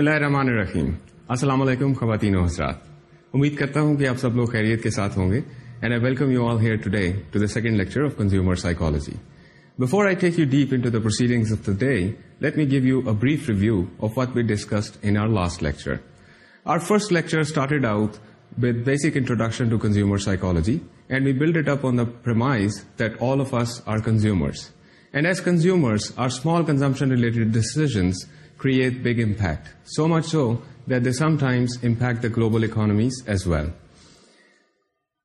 اللہ الرحمن الرحیم السلام علیکم خواتین و حضرات امید کرتا ہوں کہ آپ سب لوگ خیریت کے ساتھ ہوں گے and I welcome you all here today to the second lecture of consumer psychology before I take you deep in to the proceedings of the day let me give you a brief review of what we discussed in our last lecture our first lecture started out with basic introduction to consumer psychology and we build it up on the premise that all of us are consumers and as consumers our small consumption related decisions create big impact, so much so that they sometimes impact the global economies as well.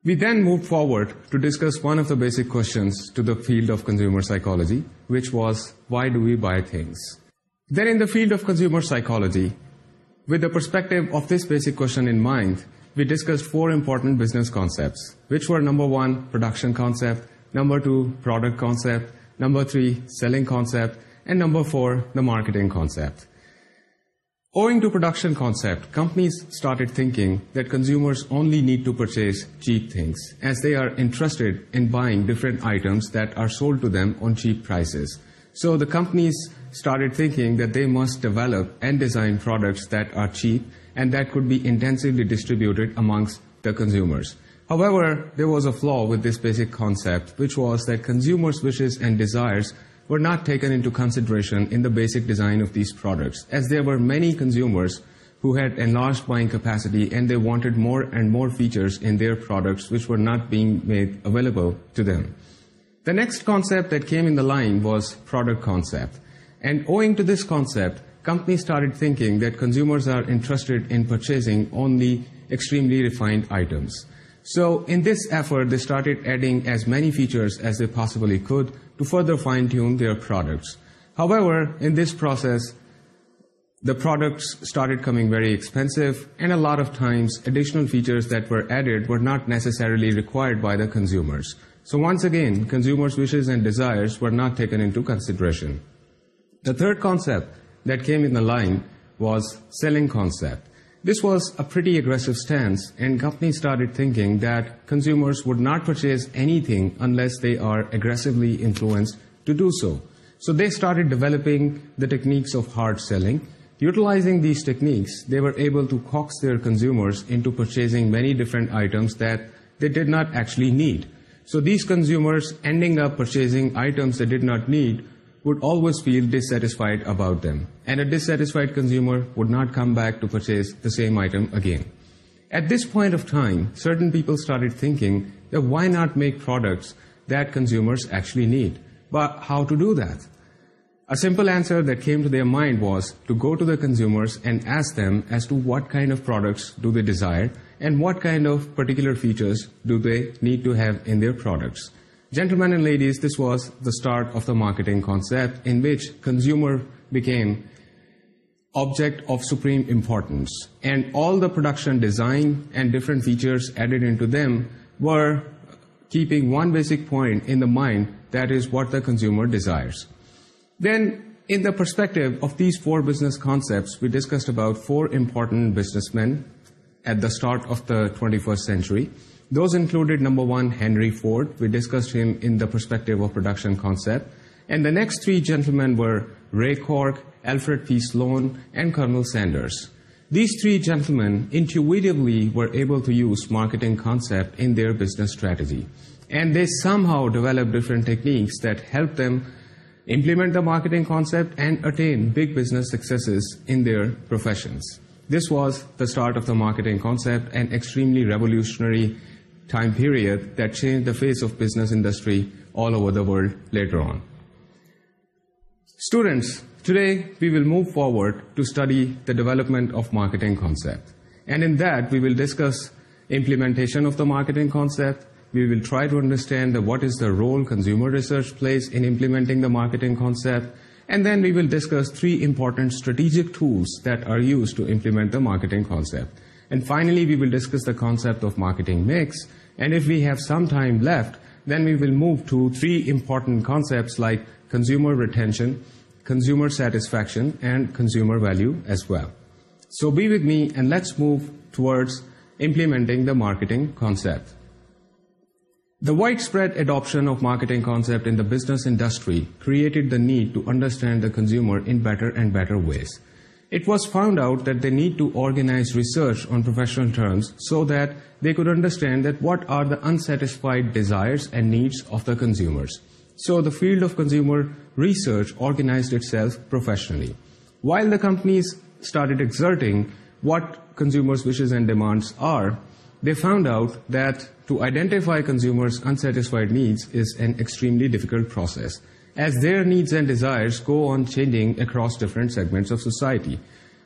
We then moved forward to discuss one of the basic questions to the field of consumer psychology, which was, why do we buy things? Then in the field of consumer psychology, with the perspective of this basic question in mind, we discussed four important business concepts, which were number one, production concept, number two, product concept, number three, selling concept, and number four, the marketing concept. Owing to production concept, companies started thinking that consumers only need to purchase cheap things as they are interested in buying different items that are sold to them on cheap prices. So the companies started thinking that they must develop and design products that are cheap and that could be intensively distributed amongst the consumers. However, there was a flaw with this basic concept, which was that consumers' wishes and desires were not taken into consideration in the basic design of these products, as there were many consumers who had enlarged buying capacity and they wanted more and more features in their products which were not being made available to them. The next concept that came in the line was product concept. And owing to this concept, companies started thinking that consumers are interested in purchasing only extremely refined items. So in this effort, they started adding as many features as they possibly could to further fine tune their products. However, in this process, the products started coming very expensive, and a lot of times, additional features that were added were not necessarily required by the consumers. So once again, consumers' wishes and desires were not taken into consideration. The third concept that came in the line was selling concept. This was a pretty aggressive stance, and companies started thinking that consumers would not purchase anything unless they are aggressively influenced to do so. So they started developing the techniques of hard selling. Utilizing these techniques, they were able to coax their consumers into purchasing many different items that they did not actually need. So these consumers ending up purchasing items they did not need would always feel dissatisfied about them. And a dissatisfied consumer would not come back to purchase the same item again. At this point of time, certain people started thinking that why not make products that consumers actually need? But how to do that? A simple answer that came to their mind was to go to the consumers and ask them as to what kind of products do they desire and what kind of particular features do they need to have in their products. Gentlemen and ladies, this was the start of the marketing concept in which consumer became object of supreme importance and all the production design and different features added into them were keeping one basic point in the mind that is what the consumer desires. Then in the perspective of these four business concepts, we discussed about four important businessmen at the start of the 21st century. Those included number one, Henry Ford. We discussed him in the perspective of production concept. And the next three gentlemen were Ray Kroc, Alfred P. Sloan, and Colonel Sanders. These three gentlemen intuitively were able to use marketing concept in their business strategy. And they somehow developed different techniques that helped them implement the marketing concept and attain big business successes in their professions. This was the start of the marketing concept and extremely revolutionary time period that changed the face of business industry all over the world later on. Students, today we will move forward to study the development of marketing concept. And in that, we will discuss implementation of the marketing concept. We will try to understand what is the role consumer research plays in implementing the marketing concept. And then we will discuss three important strategic tools that are used to implement the marketing concept. And finally, we will discuss the concept of marketing mix. And if we have some time left, then we will move to three important concepts like consumer retention, consumer satisfaction, and consumer value as well. So be with me and let's move towards implementing the marketing concept. The widespread adoption of marketing concept in the business industry created the need to understand the consumer in better and better ways. It was found out that they need to organise research on professional terms so that they could understand that what are the unsatisfied desires and needs of the consumers so the field of consumer research organise itself professionally while the companies started exerting what consumers wishes and demands are they found out that to identify consumers unsatisfied needs is an extremely difficult process as their needs and desires go on changing across different segments of society.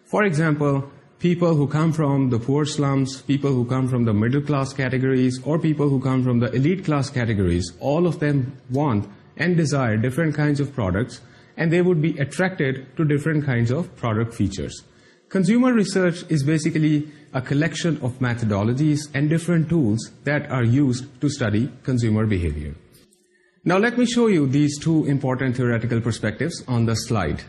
For example, people who come from the poor slums, people who come from the middle class categories, or people who come from the elite class categories, all of them want and desire different kinds of products, and they would be attracted to different kinds of product features. Consumer research is basically a collection of methodologies and different tools that are used to study consumer behavior. Now let me show you these two important theoretical perspectives on the slide.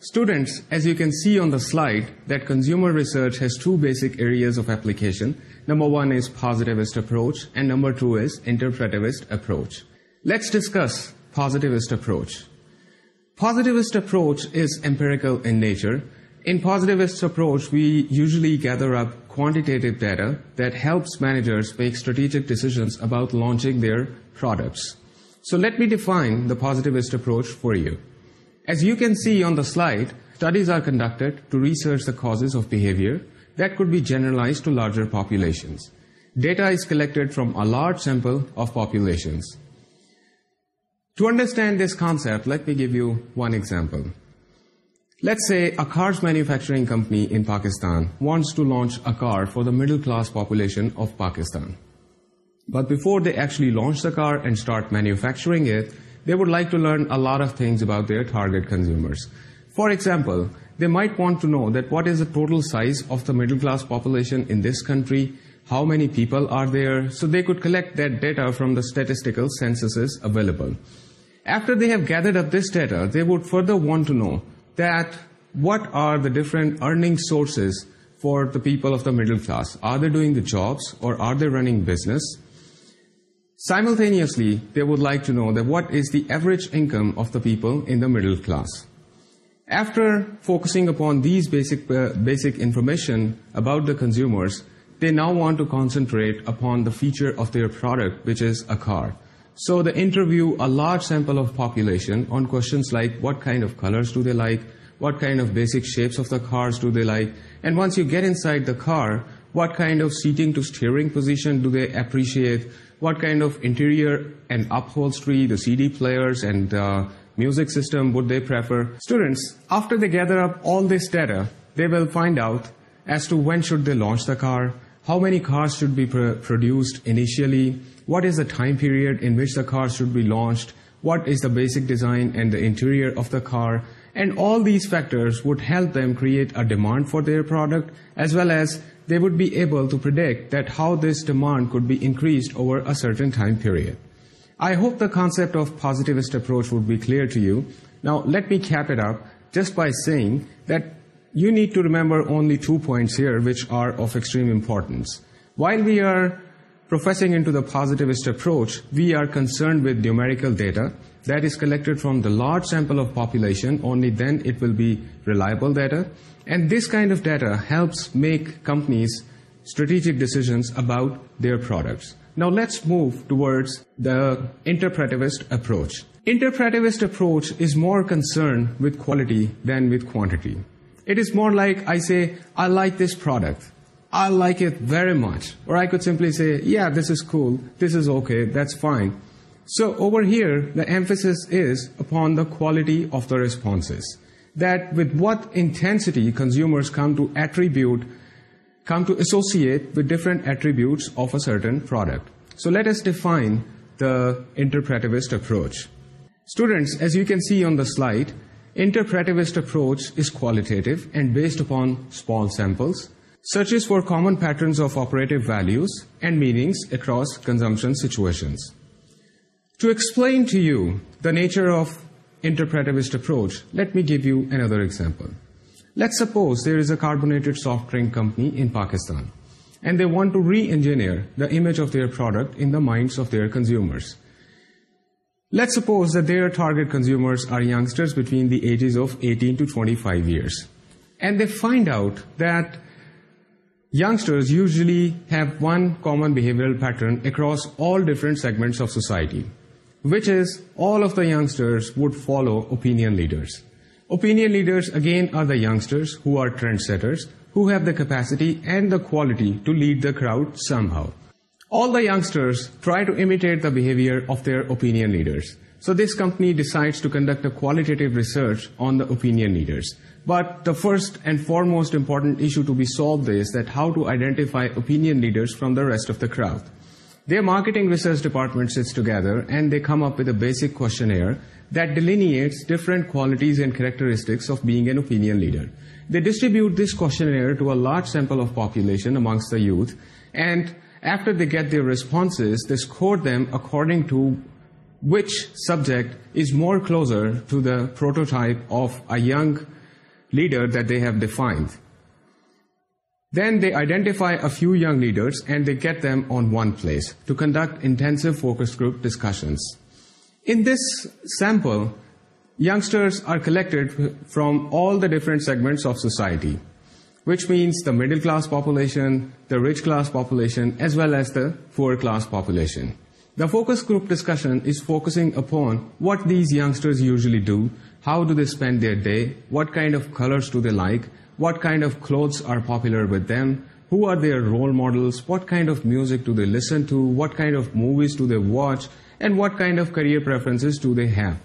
Students, as you can see on the slide, that consumer research has two basic areas of application. Number one is positivist approach and number two is interpretivist approach. Let's discuss positivist approach. Positivist approach is empirical in nature. In positivist approach, we usually gather up quantitative data that helps managers make strategic decisions about launching their products. So let me define the positivist approach for you. As you can see on the slide, studies are conducted to research the causes of behavior that could be generalized to larger populations. Data is collected from a large sample of populations. To understand this concept, let me give you one example. Let's say a cars manufacturing company in Pakistan wants to launch a car for the middle class population of Pakistan. Pakistan. But before they actually launch the car and start manufacturing it, they would like to learn a lot of things about their target consumers. For example, they might want to know that what is the total size of the middle class population in this country, how many people are there, so they could collect that data from the statistical censuses available. After they have gathered up this data, they would further want to know that what are the different earning sources for the people of the middle class. Are they doing the jobs or are they running business? Simultaneously, they would like to know that what is the average income of the people in the middle class. After focusing upon these basic, uh, basic information about the consumers, they now want to concentrate upon the feature of their product, which is a car. So they interview a large sample of population on questions like what kind of colors do they like, what kind of basic shapes of the cars do they like, and once you get inside the car, what kind of seating to steering position do they appreciate, what kind of interior and upholstery the CD players and music system would they prefer. Students, after they gather up all this data, they will find out as to when should they launch the car, how many cars should be produced initially, what is the time period in which the car should be launched, what is the basic design and the interior of the car, and all these factors would help them create a demand for their product as well as they would be able to predict that how this demand could be increased over a certain time period. I hope the concept of positivist approach would be clear to you. Now, let me cap it up just by saying that you need to remember only two points here which are of extreme importance. While we are professing into the positivist approach, we are concerned with numerical data, that is collected from the large sample of population, only then it will be reliable data. And this kind of data helps make companies strategic decisions about their products. Now let's move towards the interpretivist approach. Interpretivist approach is more concerned with quality than with quantity. It is more like I say, I like this product. I like it very much. Or I could simply say, yeah, this is cool. This is okay. That's fine. So over here, the emphasis is upon the quality of the responses. That with what intensity consumers come to attribute, come to associate with different attributes of a certain product. So let us define the interpretivist approach. Students, as you can see on the slide, interpretivist approach is qualitative and based upon small samples, searches for common patterns of operative values and meanings across consumption situations. To explain to you the nature of interpretivist approach let me give you another example let suppose there is a carbonated soft drink company in Pakistan and they want to reengineer the image of their product in the minds of their consumers let suppose that their target consumers are youngsters between the ages of eighteen to twenty five years and they find out that youngsters usually have one common behaviour pattern across all different segments of society which is all of the youngsters would follow opinion leaders. Opinion leaders, again, are the youngsters who are trendsetters, who have the capacity and the quality to lead the crowd somehow. All the youngsters try to imitate the behavior of their opinion leaders. So this company decides to conduct a qualitative research on the opinion leaders. But the first and foremost important issue to be solved is that how to identify opinion leaders from the rest of the crowd their marketing research department sits together and they come up with a basic questionnaire that delineates different qualities and characteristics of being an opinion leader. They distribute this questionnaire to a large sample of population amongst the youth and after they get their responses, they score them according to which subject is more closer to the prototype of a young leader that they have defined. Then they identify a few young leaders and they get them on one place to conduct intensive focus group discussions. In this sample, youngsters are collected from all the different segments of society, which means the middle class population, the rich class population, as well as the poor class population. The focus group discussion is focusing upon what these youngsters usually do, how do they spend their day, what kind of colors do they like, what kind of clothes are popular with them, who are their role models, what kind of music do they listen to, what kind of movies do they watch, and what kind of career preferences do they have.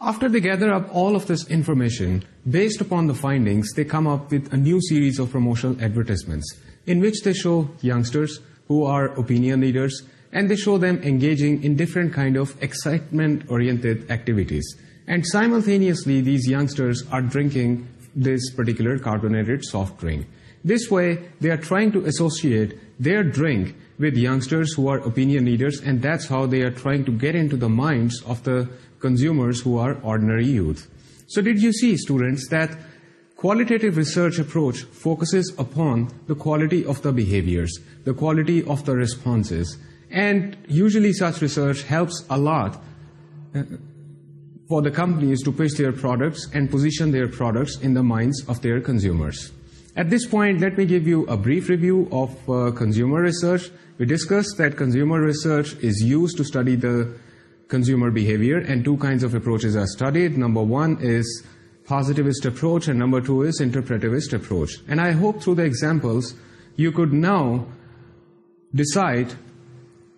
After they gather up all of this information, based upon the findings, they come up with a new series of promotional advertisements in which they show youngsters who are opinion leaders and they show them engaging in different kind of excitement-oriented activities. And simultaneously, these youngsters are drinking this particular carbonated soft drink. This way, they are trying to associate their drink with youngsters who are opinion leaders, and that's how they are trying to get into the minds of the consumers who are ordinary youth. So did you see, students, that qualitative research approach focuses upon the quality of the behaviors, the quality of the responses, and usually such research helps a lot uh, for the companies to pitch their products and position their products in the minds of their consumers. At this point, let me give you a brief review of uh, consumer research. We discussed that consumer research is used to study the consumer behavior, and two kinds of approaches are studied. Number one is positivist approach, and number two is interpretivist approach. And I hope through the examples, you could now decide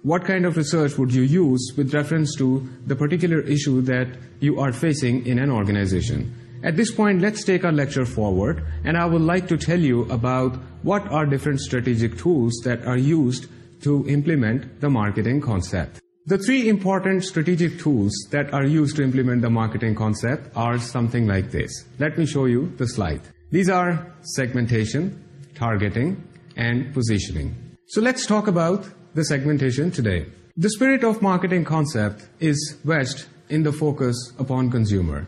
what kind of research would you use with reference to the particular issue that you are facing in an organization. At this point, let's take our lecture forward, and I would like to tell you about what are different strategic tools that are used to implement the marketing concept. The three important strategic tools that are used to implement the marketing concept are something like this. Let me show you the slide. These are segmentation, targeting, and positioning. So let's talk about the segmentation today. The spirit of marketing concept is wedged in the focus upon consumer.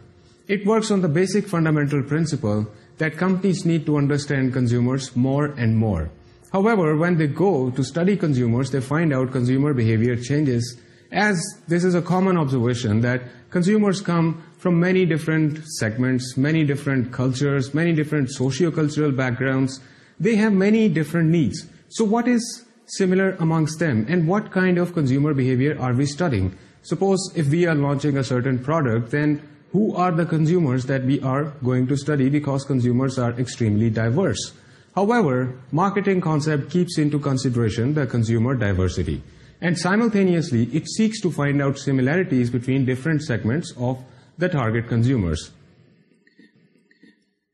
It works on the basic fundamental principle that companies need to understand consumers more and more. However, when they go to study consumers, they find out consumer behavior changes as this is a common observation that consumers come from many different segments, many different cultures, many different socio-cultural backgrounds. They have many different needs. So what is similar amongst them and what kind of consumer behavior are we studying? Suppose if we are launching a certain product, then who are the consumers that we are going to study because consumers are extremely diverse? However, marketing concept keeps into consideration the consumer diversity. And simultaneously, it seeks to find out similarities between different segments of the target consumers.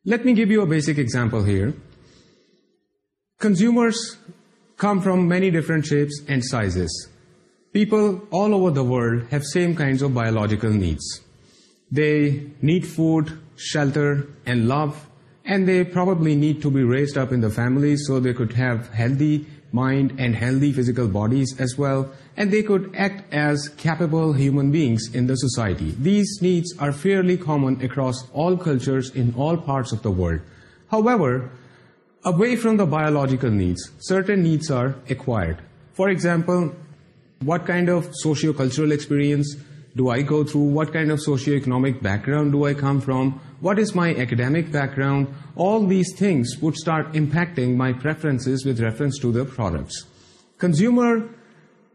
Let me give you a basic example here. Consumers come from many different shapes and sizes. People all over the world have same kinds of biological needs. They need food, shelter, and love, and they probably need to be raised up in the family so they could have healthy mind and healthy physical bodies as well, and they could act as capable human beings in the society. These needs are fairly common across all cultures in all parts of the world. However, away from the biological needs, certain needs are acquired. For example, what kind of socio-cultural experience do I go through? What kind of socio-economic background do I come from? What is my academic background? All these things would start impacting my preferences with reference to the products. Consumer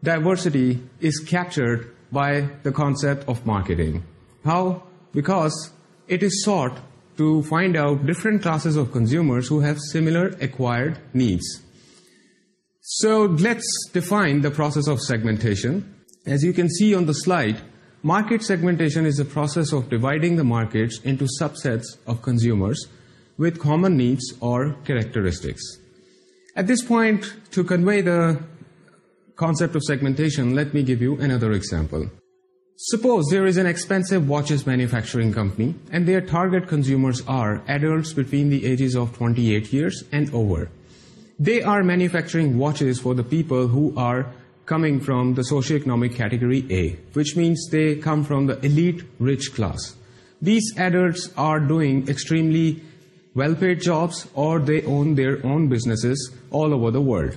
diversity is captured by the concept of marketing. How? Because it is sought to find out different classes of consumers who have similar acquired needs. So let's define the process of segmentation. As you can see on the slide, market segmentation is a process of dividing the markets into subsets of consumers with common needs or characteristics. At this point, to convey the concept of segmentation, let me give you another example. Suppose there is an expensive watches manufacturing company and their target consumers are adults between the ages of 28 years and over. They are manufacturing watches for the people who are coming from the socioeconomic category A, which means they come from the elite rich class. These adults are doing extremely well-paid jobs or they own their own businesses all over the world.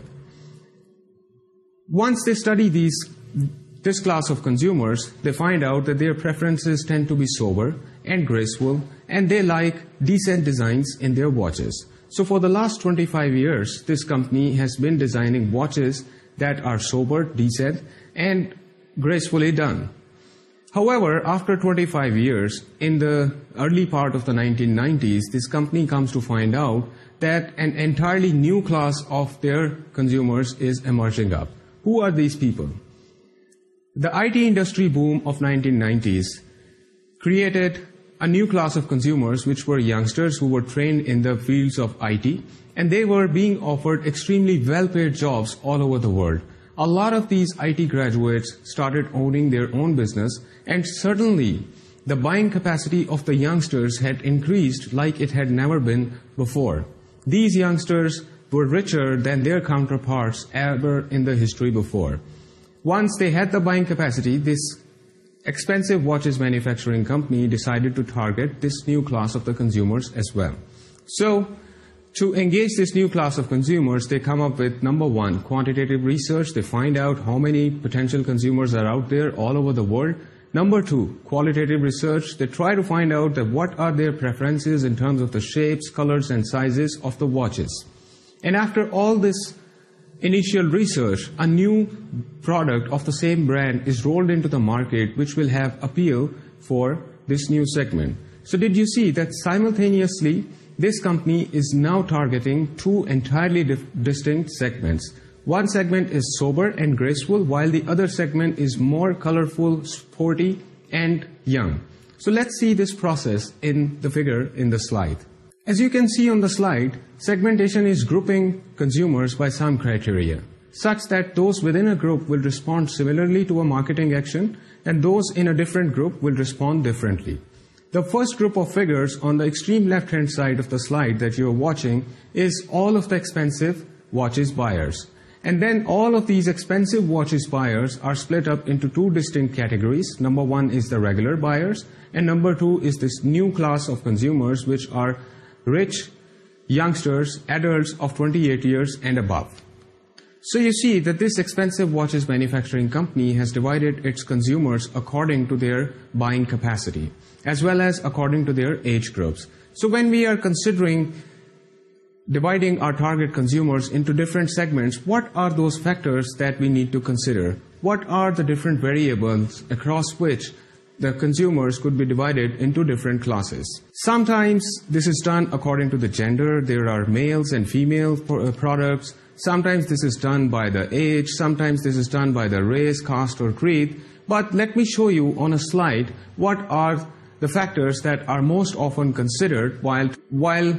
Once they study these this class of consumers, they find out that their preferences tend to be sober and graceful, and they like decent designs in their watches. So for the last 25 years, this company has been designing watches that are sober, decent, and gracefully done. However, after 25 years, in the early part of the 1990s, this company comes to find out that an entirely new class of their consumers is emerging up. Who are these people? The IT industry boom of 1990s created a new class of consumers which were youngsters who were trained in the fields of IT and they were being offered extremely well-paid jobs all over the world. A lot of these IT graduates started owning their own business and certainly the buying capacity of the youngsters had increased like it had never been before. These youngsters were richer than their counterparts ever in the history before. Once they had the buying capacity, this expensive watches manufacturing company decided to target this new class of the consumers as well. So, to engage this new class of consumers, they come up with number one, quantitative research. They find out how many potential consumers are out there all over the world. Number two, qualitative research. They try to find out that what are their preferences in terms of the shapes, colors, and sizes of the watches. And after all this initial research, a new product of the same brand is rolled into the market which will have appeal for this new segment. So did you see that simultaneously this company is now targeting two entirely distinct segments. One segment is sober and graceful while the other segment is more colorful, sporty and young. So let's see this process in the figure in the slide. As you can see on the slide, segmentation is grouping consumers by some criteria, such that those within a group will respond similarly to a marketing action and those in a different group will respond differently. The first group of figures on the extreme left-hand side of the slide that you are watching is all of the expensive watches buyers. And then all of these expensive watches buyers are split up into two distinct categories. Number one is the regular buyers, and number two is this new class of consumers which are rich youngsters, adults of 28 years and above. So you see that this expensive watches manufacturing company has divided its consumers according to their buying capacity as well as according to their age groups. So when we are considering dividing our target consumers into different segments, what are those factors that we need to consider? What are the different variables across which the consumers could be divided into different classes. Sometimes this is done according to the gender. There are males and female uh, products. Sometimes this is done by the age. Sometimes this is done by the race, caste, or creed. But let me show you on a slide what are the factors that are most often considered while, while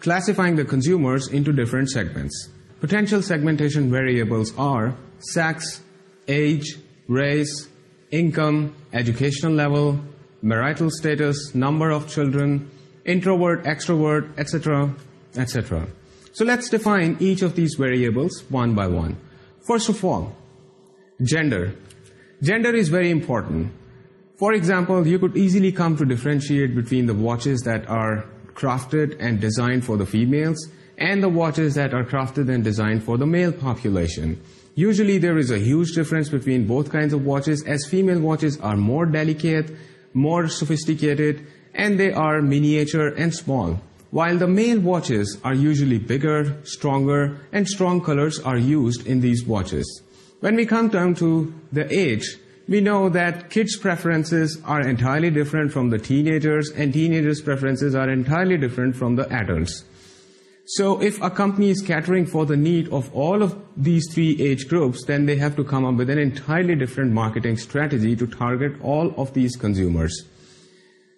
classifying the consumers into different segments. Potential segmentation variables are sex, age, race, income, educational level, marital status, number of children, introvert, extrovert, etc., etc. So let's define each of these variables one by one. First of all, gender. Gender is very important. For example, you could easily come to differentiate between the watches that are crafted and designed for the females and the watches that are crafted and designed for the male population. Usually there is a huge difference between both kinds of watches as female watches are more delicate, more sophisticated, and they are miniature and small. While the male watches are usually bigger, stronger, and strong colors are used in these watches. When we come down to the age, we know that kids' preferences are entirely different from the teenagers, and teenagers' preferences are entirely different from the adults. So if a company is catering for the need of all of these three age groups, then they have to come up with an entirely different marketing strategy to target all of these consumers.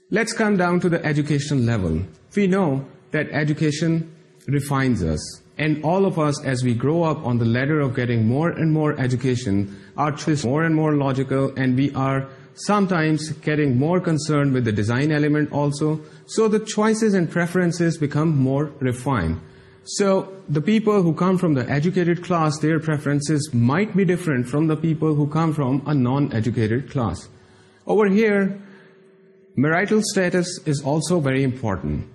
Let's come down to the education level. We know that education refines us. And all of us, as we grow up on the ladder of getting more and more education, our choices more and more logical, and we are sometimes getting more concerned with the design element also, so the choices and preferences become more refined. So the people who come from the educated class, their preferences might be different from the people who come from a non-educated class. Over here, marital status is also very important.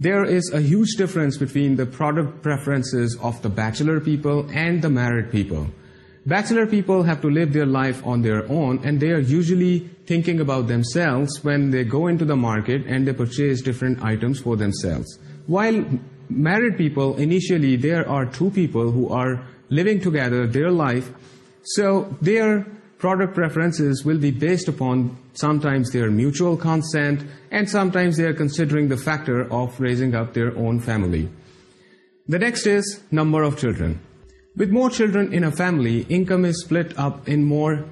There is a huge difference between the product preferences of the bachelor people and the married people. Bachelor people have to live their life on their own and they are usually thinking about themselves when they go into the market and they purchase different items for themselves while married people initially there are two people who are living together their life so their product preferences will be based upon sometimes their mutual consent and sometimes they are considering the factor of raising up their own family the next is number of children with more children in a family, income is split up in more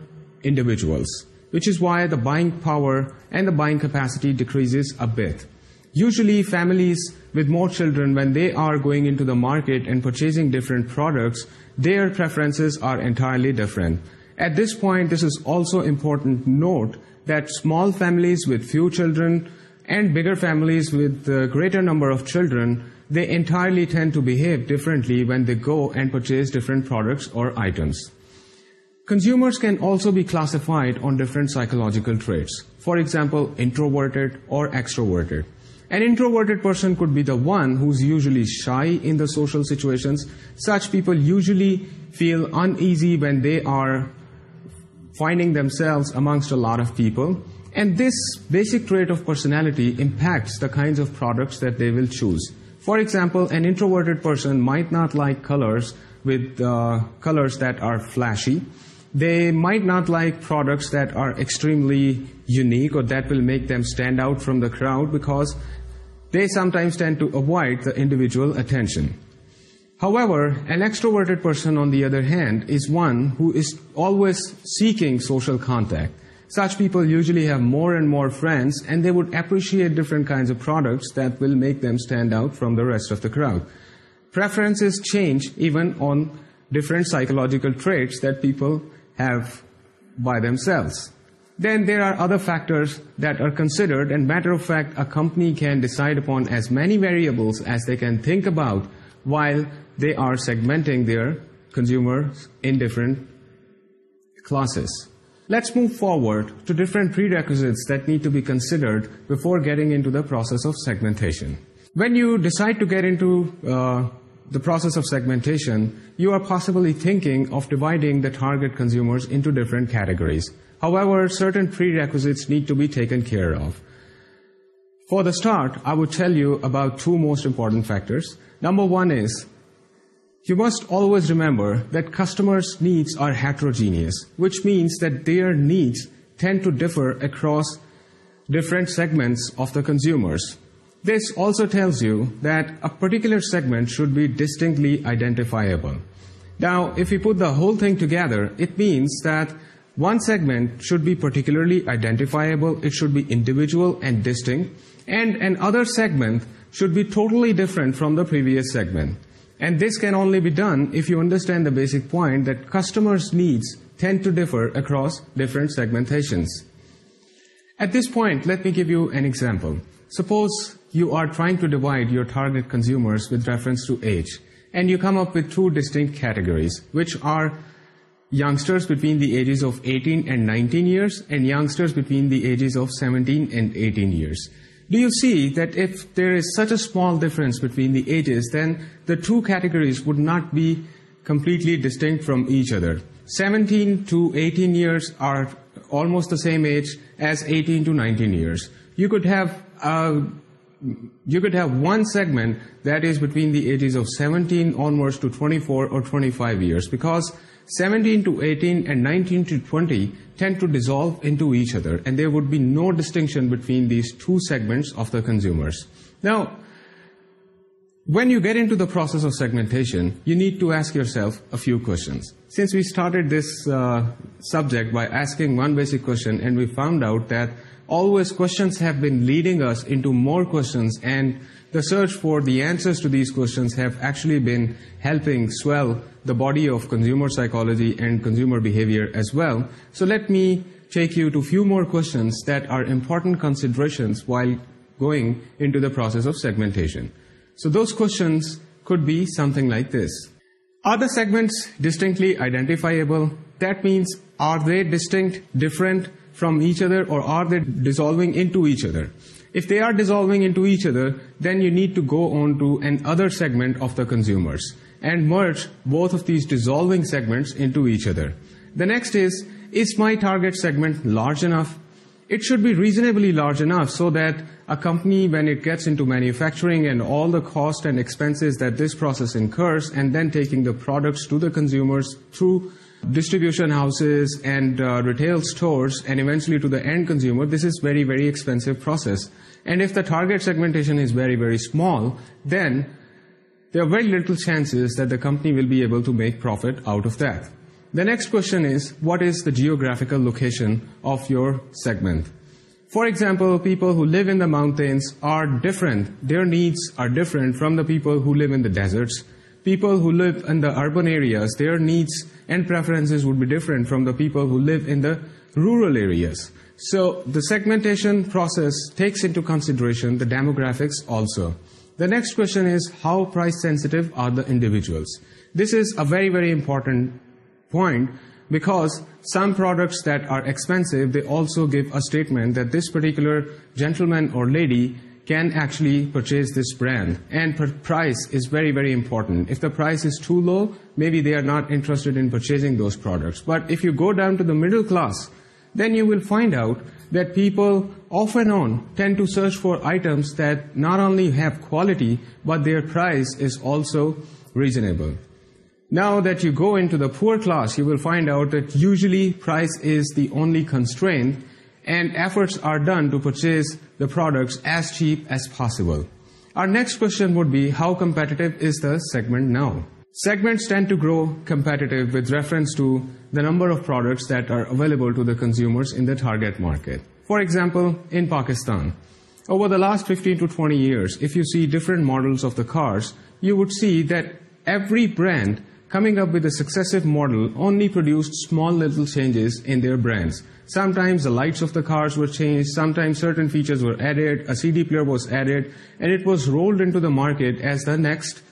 individuals, which is why the buying power and the buying capacity decreases a bit. Usually, families with more children, when they are going into the market and purchasing different products, their preferences are entirely different. At this point, this is also important note that small families with few children and bigger families with a greater number of children they entirely tend to behave differently when they go and purchase different products or items. Consumers can also be classified on different psychological traits. For example, introverted or extroverted. An introverted person could be the one who's usually shy in the social situations. Such people usually feel uneasy when they are finding themselves amongst a lot of people. And this basic trait of personality impacts the kinds of products that they will choose. For example an introverted person might not like colours with colours that are flashy they might not like products that are extremely unique or that will make them stand out from the crowd because they sometimes tend to avoid the individual attention however an extroverted person on the other hand is one who is always seeking social contact such people usually have more and more friends and they would appreciate different kinds of products that will make them stand out from the rest of the crowd. Preferences change even on different psychological traits that people have by themselves. Then there are other factors that are considered and matter of fact a company can decide upon as many variables as they can think about while they are segmenting their consumers in different classes. Let's move forward to different prerequisites that need to be considered before getting into the process of segmentation. When you decide to get into uh, the process of segmentation, you are possibly thinking of dividing the target consumers into different categories. However, certain prerequisites need to be taken care of. For the start, I would tell you about two most important factors. Number one is you must always remember that customers' needs are heterogeneous, which means that their needs tend to differ across different segments of the consumers. This also tells you that a particular segment should be distinctly identifiable. Now, if we put the whole thing together, it means that one segment should be particularly identifiable, it should be individual and distinct, and another segment should be totally different from the previous segment. And this can only be done if you understand the basic point that customers' needs tend to differ across different segmentations. At this point, let me give you an example. Suppose you are trying to divide your target consumers with reference to age, and you come up with two distinct categories, which are youngsters between the ages of 18 and 19 years, and youngsters between the ages of 17 and 18 years do you see that if there is such a small difference between the ages, then the two categories would not be completely distinct from each other. 17 to 18 years are almost the same age as 18 to 19 years. You could have uh, you could have one segment that is between the ages of 17 onwards to 24 or 25 years because 17 to 18 and 19 to 20 tend to dissolve into each other and there would be no distinction between these two segments of the consumers. Now, when you get into the process of segmentation, you need to ask yourself a few questions. Since we started this uh, subject by asking one basic question and we found out that always questions have been leading us into more questions and the search for the answers to these questions have actually been helping swell the body of consumer psychology and consumer behavior as well. So let me take you to a few more questions that are important considerations while going into the process of segmentation. So those questions could be something like this. Are the segments distinctly identifiable? That means, are they distinct, different from each other, or are they dissolving into each other? If they are dissolving into each other, then you need to go on to another segment of the consumers and merge both of these dissolving segments into each other. The next is, is my target segment large enough? It should be reasonably large enough so that a company, when it gets into manufacturing and all the cost and expenses that this process incurs, and then taking the products to the consumers through distribution houses and retail stores and eventually to the end consumer this is very very expensive process and if the target segmentation is very very small then there are very little chances that the company will be able to make profit out of that the next question is what is the geographical location of your segment for example people who live in the mountains are different their needs are different from the people who live in deserts people who live in urban areas their needs and preferences would be different from the people who live in the rural areas. So the segmentation process takes into consideration the demographics also. The next question is how price sensitive are the individuals? This is a very, very important point because some products that are expensive, they also give a statement that this particular gentleman or lady can actually purchase this brand. And price is very, very important. If the price is too low, maybe they are not interested in purchasing those products. But if you go down to the middle class, then you will find out that people off and on tend to search for items that not only have quality, but their price is also reasonable. Now that you go into the poor class, you will find out that usually price is the only constraint and efforts are done to purchase the products as cheap as possible. Our next question would be, how competitive is the segment now? Segments tend to grow competitive with reference to the number of products that are available to the consumers in the target market. For example, in Pakistan, over the last 15 to 20 years, if you see different models of the cars, you would see that every brand coming up with a successive model only produced small little changes in their brands. Sometimes the lights of the cars were changed, sometimes certain features were added, a CD player was added, and it was rolled into the market as the next,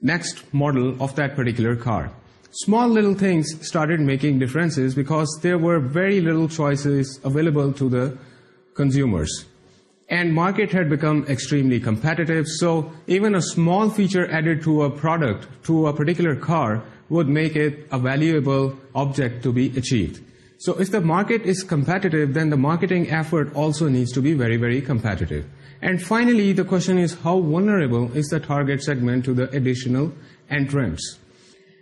next model of that particular car. Small little things started making differences because there were very little choices available to the consumers and market had become extremely competitive. So even a small feature added to a product to a particular car would make it a valuable object to be achieved. So if the market is competitive then the marketing effort also needs to be very very competitive. And finally the question is how vulnerable is the target segment to the additional entrants?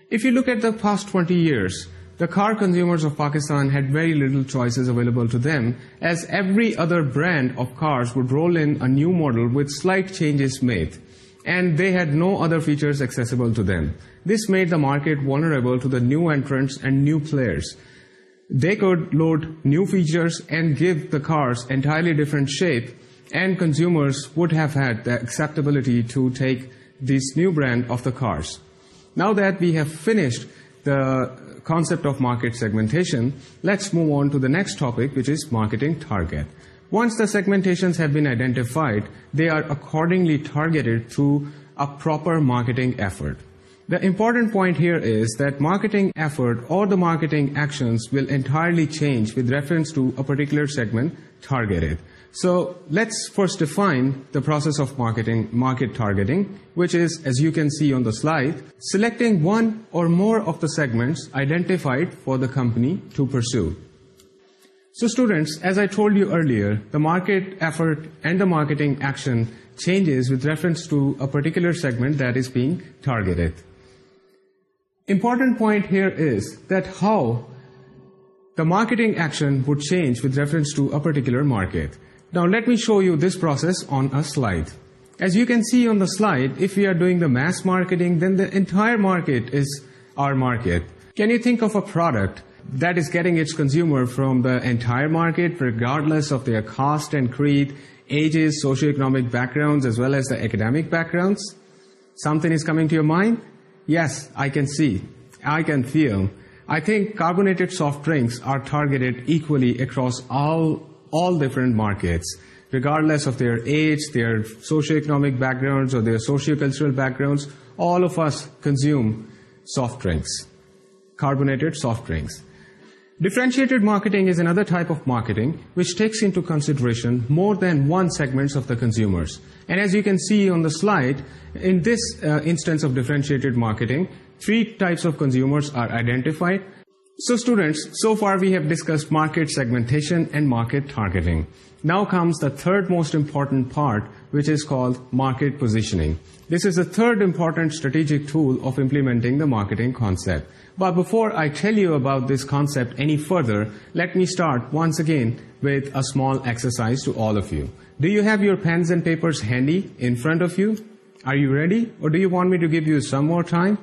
If you look at the past 20 years the car consumers of Pakistan had very little choices available to them as every other brand of cars would roll in a new model with slight changes made and they had no other features accessible to them. This made the market vulnerable to the new entrants and new players. They could load new features and give the cars entirely different shape and consumers would have had the acceptability to take this new brand of the cars. Now that we have finished the concept of market segmentation, let's move on to the next topic, which is marketing target. Once the segmentations have been identified, they are accordingly targeted through a proper marketing effort. The important point here is that marketing effort or the marketing actions will entirely change with reference to a particular segment targeted. So let's first define the process of marketing, market targeting, which is, as you can see on the slide, selecting one or more of the segments identified for the company to pursue. So students, as I told you earlier, the market effort and the marketing action changes with reference to a particular segment that is being targeted. Important point here is that how the marketing action would change with reference to a particular market. Now let me show you this process on a slide. As you can see on the slide, if we are doing the mass marketing, then the entire market is our market. Can you think of a product that is getting its consumer from the entire market, regardless of their cost and creed, ages, socioeconomic backgrounds, as well as the academic backgrounds? Something is coming to your mind? Yes, I can see. I can feel. I think carbonated soft drinks are targeted equally across all all different markets, regardless of their age, their socio-economic backgrounds, or their socio-cultural backgrounds. All of us consume soft drinks, carbonated soft drinks. Differentiated marketing is another type of marketing which takes into consideration more than one segments of the consumers. And as you can see on the slide, in this uh, instance of differentiated marketing, three types of consumers are identified so students, so far we have discussed market segmentation and market targeting. Now comes the third most important part, which is called market positioning. This is the third important strategic tool of implementing the marketing concept. But before I tell you about this concept any further, let me start once again with a small exercise to all of you. Do you have your pens and papers handy in front of you? Are you ready? Or do you want me to give you some more time?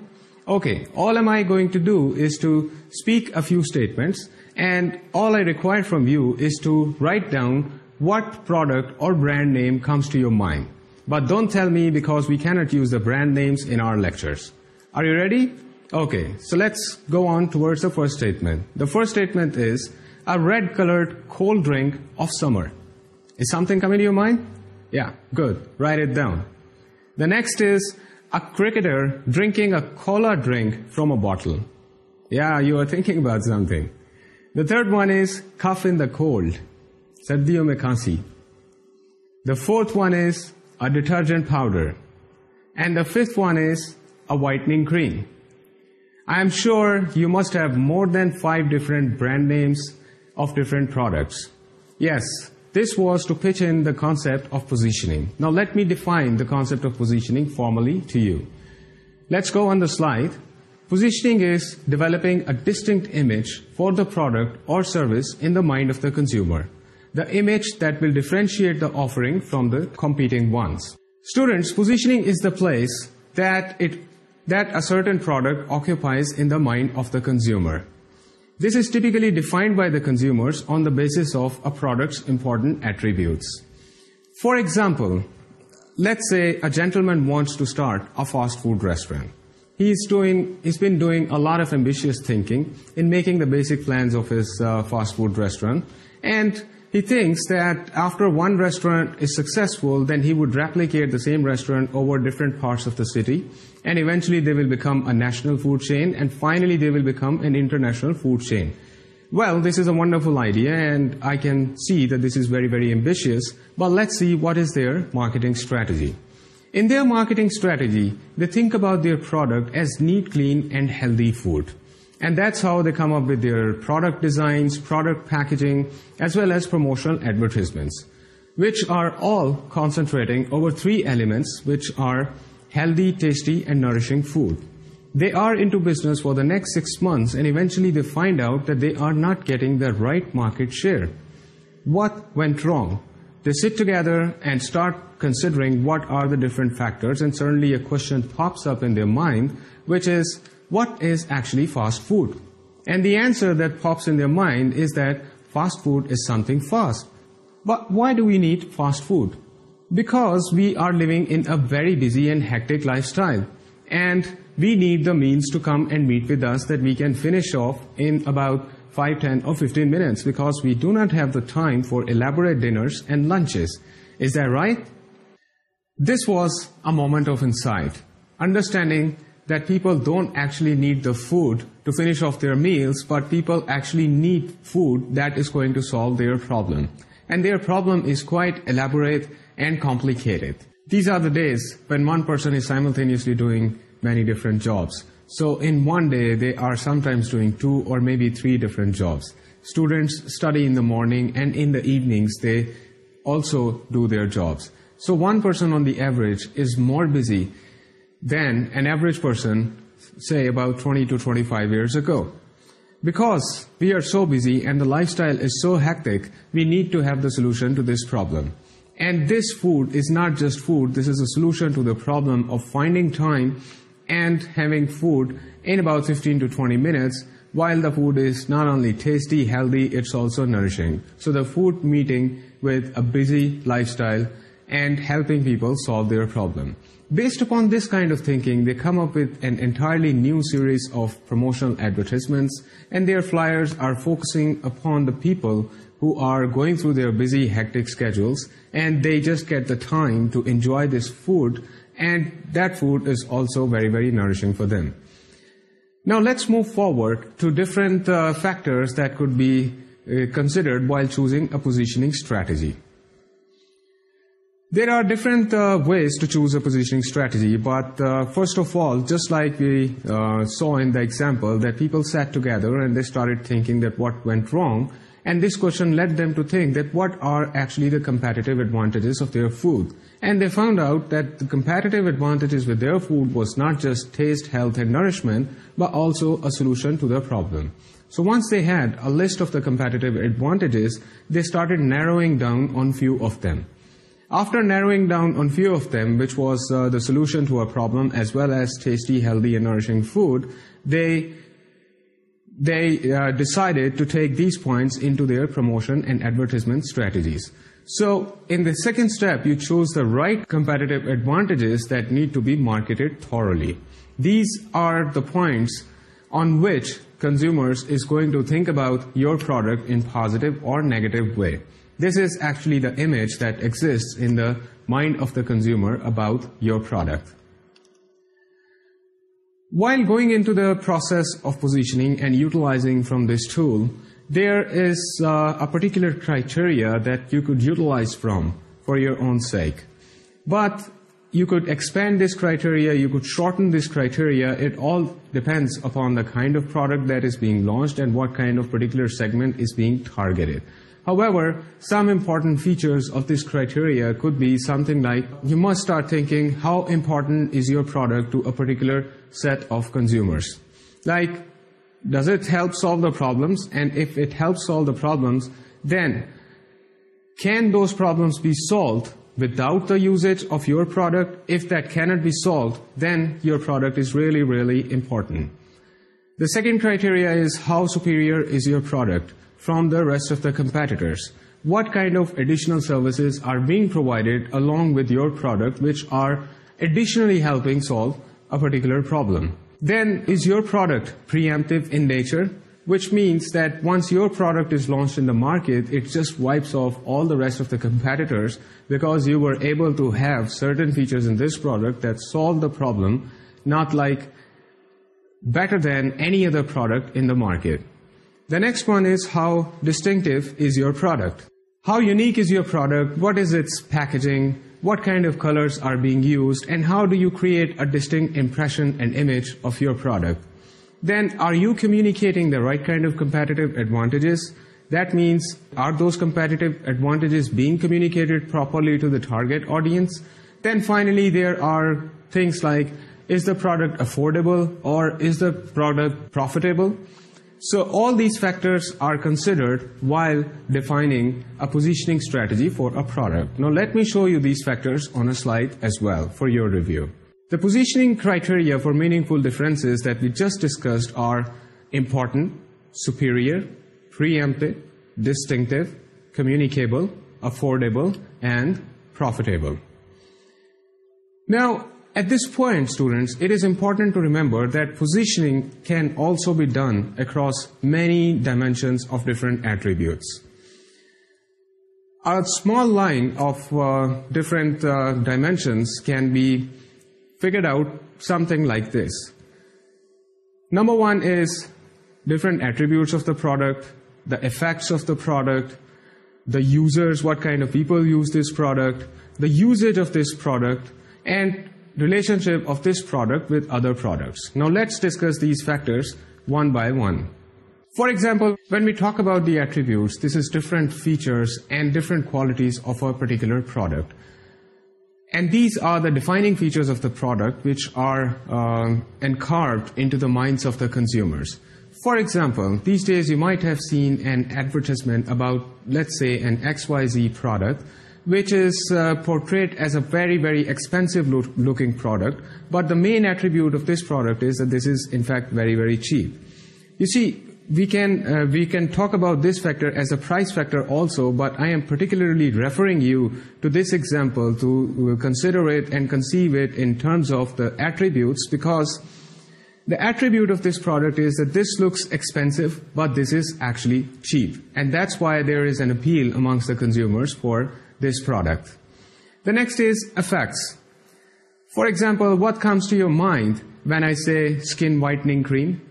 okay, all am I going to do is to speak a few statements and all I require from you is to write down what product or brand name comes to your mind. But don't tell me because we cannot use the brand names in our lectures. Are you ready? Okay, so let's go on towards the first statement. The first statement is a red colored cold drink of summer. Is something coming to your mind? Yeah, good. Write it down. The next is a cricketer drinking a cola drink from a bottle. Yeah, you are thinking about something. The third one is cough in the cold. Sardiyo mein. The fourth one is a detergent powder. And the fifth one is a whitening cream. I am sure you must have more than five different brand names of different products. Yes, this was to pitch in the concept of positioning. Now let me define the concept of positioning formally to you. Let's go on the slide. Positioning is developing a distinct image for the product or service in the mind of the consumer. The image that will differentiate the offering from the competing ones. Students, positioning is the place that, it, that a certain product occupies in the mind of the consumer. This is typically defined by the consumers on the basis of a product's important attributes. For example, let's say a gentleman wants to start a fast food restaurant. He's, doing, he's been doing a lot of ambitious thinking in making the basic plans of his uh, fast food restaurant, and he thinks that after one restaurant is successful, then he would replicate the same restaurant over different parts of the city, and eventually they will become a national food chain and finally they will become an international food chain well this is a wonderful idea and I can see that this is very very ambitious but let see what is their marketing strategy in their marketing strategy they think about their product as neat clean and healthy food and that's how they come up with their product designs product packaging as well as promotional advertisements which are all concentrating over three elements which are healthy, tasty and nourishing food. They are into business for the next six months and eventually they find out that they are not getting the right market share. What went wrong? They sit together and start considering what are the different factors and suddenly a question pops up in their mind which is what is actually fast food? And the answer that pops in their mind is that fast food is something fast. But why do we need fast food? because we are living in a very busy and hectic lifestyle. And we need the means to come and meet with us that we can finish off in about 5, 10 or 15 minutes because we do not have the time for elaborate dinners and lunches. Is that right? This was a moment of insight, understanding that people don't actually need the food to finish off their meals, but people actually need food that is going to solve their problem. And their problem is quite elaborate and complicated these are the days when one person is simultaneously doing many different jobs so in one day they are sometimes doing two or maybe three different jobs students study in the morning and in the evenings they also do their jobs so one person on the average is more busy than an average person say about twenty two twenty five years ago because we are so busy and the lifestyle is so hectic, we need to have the solution to this problem. And this food is not just food, this is a solution to the problem of finding time and having food in about 15 to 20 minutes while the food is not only tasty, healthy, it's also nourishing. So the food meeting with a busy lifestyle and helping people solve their problem. Based upon this kind of thinking, they come up with an entirely new series of promotional advertisements and their flyers are focusing upon the people who are going through their busy, hectic schedules and they just get the time to enjoy this food and that food is also very, very nourishing for them. Now let's move forward to different uh, factors that could be uh, considered while choosing a positioning strategy. There are different uh, ways to choose a positioning strategy, but uh, first of all, just like we uh, saw in the example, that people sat together and they started thinking that what went wrong, and this question led them to think that what are actually the competitive advantages of their food. And they found out that the competitive advantages with their food was not just taste, health, and nourishment, but also a solution to their problem. So once they had a list of the competitive advantages, they started narrowing down on few of them. After narrowing down on few of them, which was uh, the solution to a problem, as well as tasty, healthy, and nourishing food, they, they uh, decided to take these points into their promotion and advertisement strategies. So, in the second step, you choose the right competitive advantages that need to be marketed thoroughly. These are the points on which consumers is going to think about your product in positive or negative way. This is actually the image that exists in the mind of the consumer about your product. While going into the process of positioning and utilizing from this tool, there is uh, a particular criteria that you could utilize from for your own sake. But you could expand this criteria, you could shorten this criteria. It all depends upon the kind of product that is being launched and what kind of particular segment is being targeted. However, some important features of this criteria could be something like you must start thinking how important is your product to a particular set of consumers. Like, does it help solve the problems? And if it helps solve the problems, then can those problems be solved without the usage of your product? If that cannot be solved, then your product is really, really important. The second criteria is how superior is your product? from the rest of the competitors? What kind of additional services are being provided along with your product which are additionally helping solve a particular problem? Then is your product preemptive in nature? Which means that once your product is launched in the market, it just wipes off all the rest of the competitors because you were able to have certain features in this product that solve the problem, not like better than any other product in the market. The next one is how distinctive is your product? How unique is your product? What is its packaging? What kind of colors are being used? And how do you create a distinct impression and image of your product? Then are you communicating the right kind of competitive advantages? That means are those competitive advantages being communicated properly to the target audience? Then finally there are things like is the product affordable or is the product profitable? So all these factors are considered while defining a positioning strategy for a product. Now let me show you these factors on a slide as well for your review. The positioning criteria for meaningful differences that we just discussed are important, superior, preemptive, distinctive, communicable, affordable, and profitable. Now, at this point, students, it is important to remember that positioning can also be done across many dimensions of different attributes. A small line of uh, different uh, dimensions can be figured out something like this. Number one is different attributes of the product, the effects of the product, the users, what kind of people use this product, the usage of this product, and relationship of this product with other products. Now let's discuss these factors one by one. For example, when we talk about the attributes, this is different features and different qualities of a particular product. And these are the defining features of the product which are uh, encarved into the minds of the consumers. For example, these days you might have seen an advertisement about, let's say, an XYZ product which is uh, portrayed as a very, very expensive looking product. But the main attribute of this product is that this is, in fact, very, very cheap. You see, we can, uh, we can talk about this factor as a price factor also, but I am particularly referring you to this example to uh, consider it and conceive it in terms of the attributes because the attribute of this product is that this looks expensive, but this is actually cheap. And that's why there is an appeal amongst the consumers for this product. The next is effects. For example, what comes to your mind when I say skin whitening cream?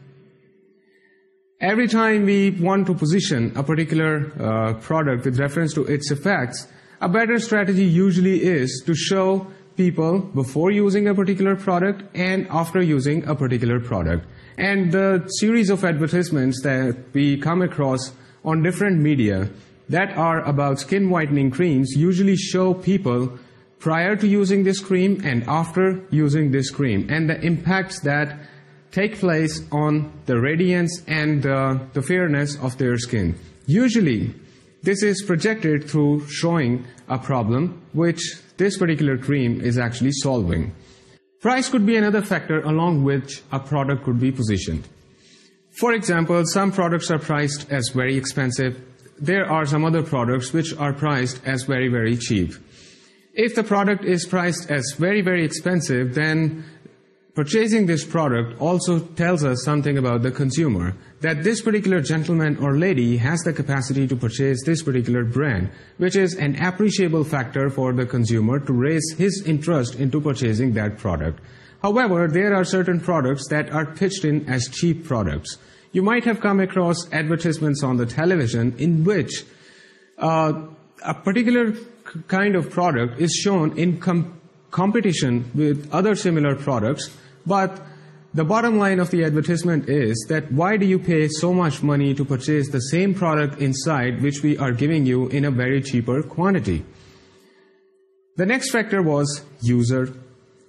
Every time we want to position a particular uh, product with reference to its effects, a better strategy usually is to show people before using a particular product and after using a particular product. And the series of advertisements that we come across on different media that are about skin whitening creams usually show people prior to using this cream and after using this cream and the impacts that take place on the radiance and uh, the fairness of their skin. Usually, this is projected through showing a problem which this particular cream is actually solving. Price could be another factor along which a product could be positioned. For example, some products are priced as very expensive, there are some other products which are priced as very, very cheap. If the product is priced as very, very expensive, then purchasing this product also tells us something about the consumer, that this particular gentleman or lady has the capacity to purchase this particular brand, which is an appreciable factor for the consumer to raise his interest into purchasing that product. However, there are certain products that are pitched in as cheap products you might have come across advertisements on the television in which uh, a particular kind of product is shown in com competition with other similar products, but the bottom line of the advertisement is that why do you pay so much money to purchase the same product inside which we are giving you in a very cheaper quantity? The next factor was user.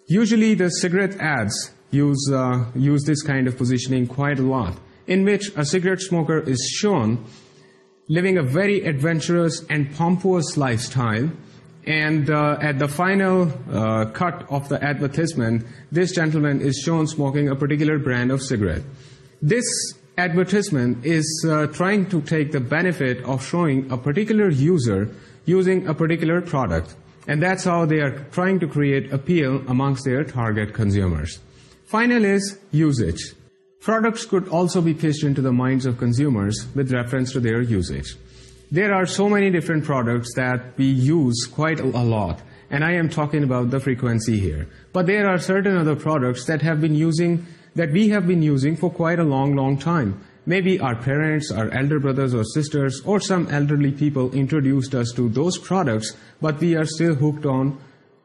Usually the cigarette ads use, uh, use this kind of positioning quite a lot in which a cigarette smoker is shown living a very adventurous and pompous lifestyle. And uh, at the final uh, cut of the advertisement, this gentleman is shown smoking a particular brand of cigarette. This advertisement is uh, trying to take the benefit of showing a particular user using a particular product. And that's how they are trying to create appeal amongst their target consumers. Final is usage. Products could also be pitched into the minds of consumers with reference to their usage. There are so many different products that we use quite a lot, and I am talking about the frequency here. But there are certain other products that, have been using, that we have been using for quite a long, long time. Maybe our parents, our elder brothers or sisters, or some elderly people introduced us to those products, but we are still hooked on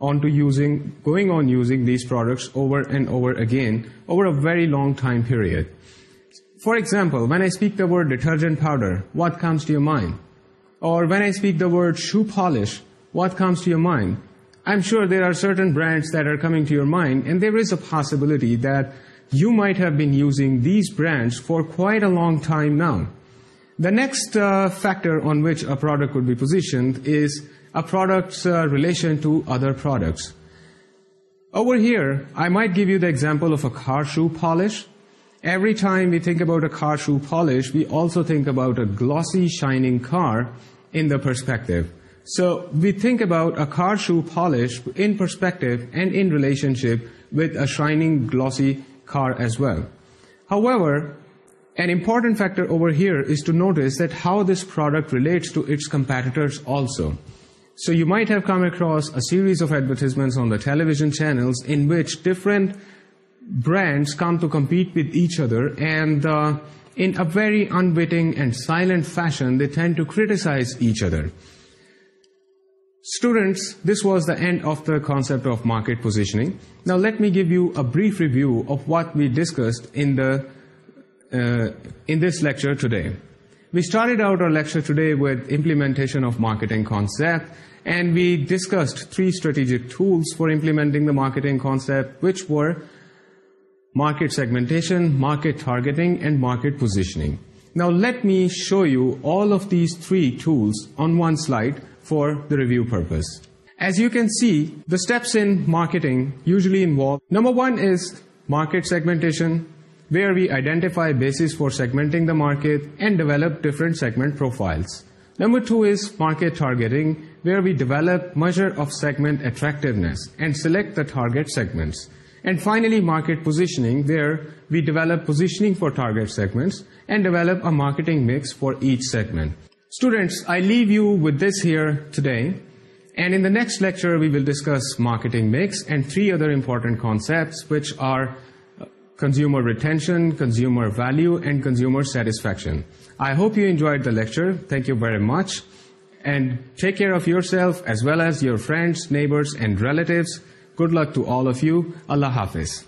on to using, going on using these products over and over again over a very long time period. For example, when I speak the word detergent powder, what comes to your mind? Or when I speak the word shoe polish, what comes to your mind? I'm sure there are certain brands that are coming to your mind, and there is a possibility that you might have been using these brands for quite a long time now. The next uh, factor on which a product could be positioned is a product's uh, relation to other products. Over here, I might give you the example of a car shoe polish. Every time we think about a car shoe polish, we also think about a glossy, shining car in the perspective. So we think about a car shoe polish in perspective and in relationship with a shining, glossy car as well. However, an important factor over here is to notice that how this product relates to its competitors also. So you might have come across a series of advertisements on the television channels in which different brands come to compete with each other and uh, in a very unwitting and silent fashion they tend to criticize each other. Students, this was the end of the concept of market positioning. Now let me give you a brief review of what we discussed in the uh, in this lecture today we started out our lecture today with implementation of marketing concept and we discussed three strategic tools for implementing the marketing concept which were market segmentation, market targeting and market positioning. Now let me show you all of these three tools on one slide for the review purpose. As you can see, the steps in marketing usually involve number one is market segmentation, where we identify basis for segmenting the market and develop different segment profiles. Number two is market targeting, where we develop measure of segment attractiveness and select the target segments. And finally, market positioning, where we develop positioning for target segments and develop a marketing mix for each segment. Students, I leave you with this here today. And in the next lecture, we will discuss marketing mix and three other important concepts, which are consumer retention, consumer value, and consumer satisfaction. I hope you enjoyed the lecture. Thank you very much. And take care of yourself as well as your friends, neighbors, and relatives. Good luck to all of you. Allah Hafiz.